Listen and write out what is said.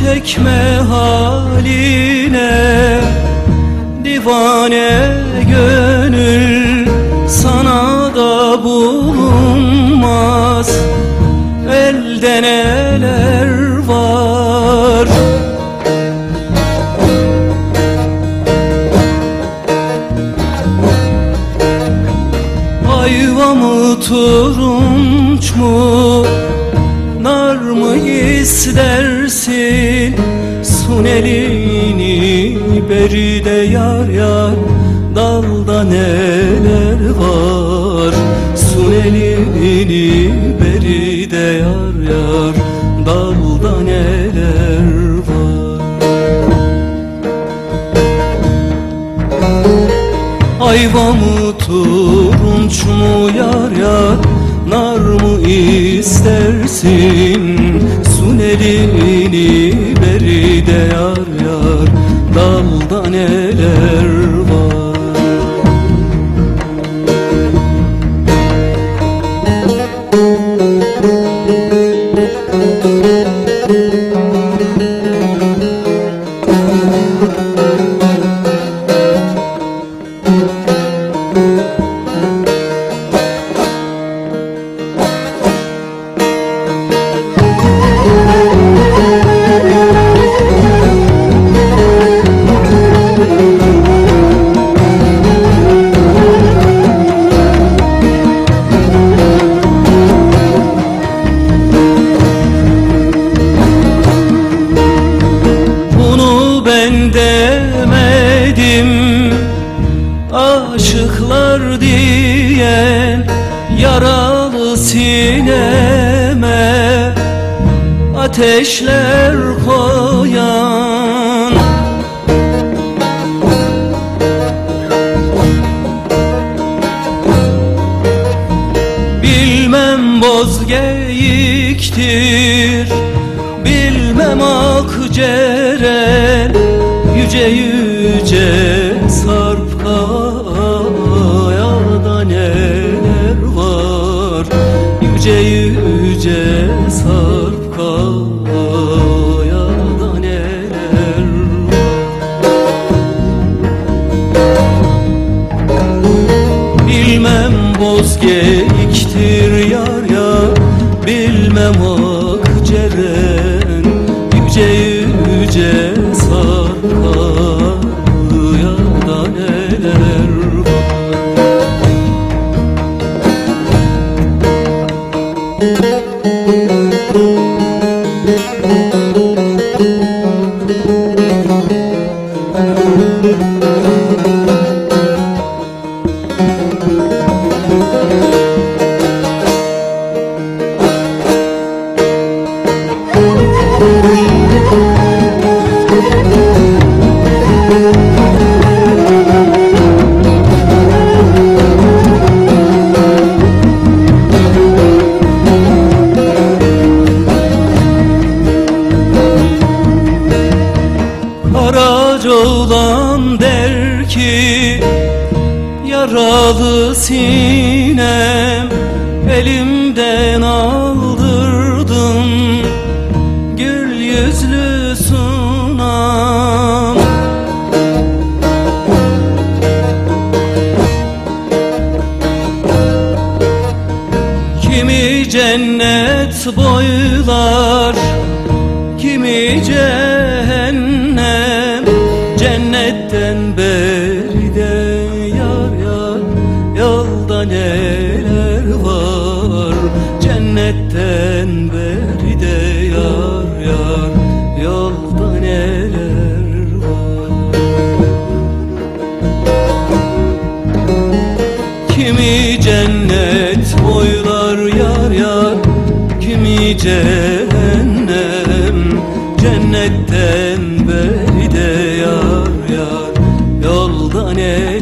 Çekme haline divane gönül sana da bulunmaz Ayva mı turunç mu? Nar mı istersin? Sun elini beride yar yar. Dalda neler var? Sun elini beride yar yar. Dalda neler var? Ayva mı elini beri de yar yar. Dalda neler sineme Ateşler koyan. Bilmem bozgeyiktir Bilmem akceren Yüce yüce yüce sarp kayada neler var Bilmem bozgeyiktir yar yar Bilmem akceren Karaca olan der ki Yaralı sinem Elimden aldırdın Gül yüzlü sunam. Kimi cennet boylar Kimi cehennem Cennetten beri de yar yar Yolda neler var? Kimi cennet boylar yar yar Kimi cehennem. Cennetten beri de yar yar Yolda ne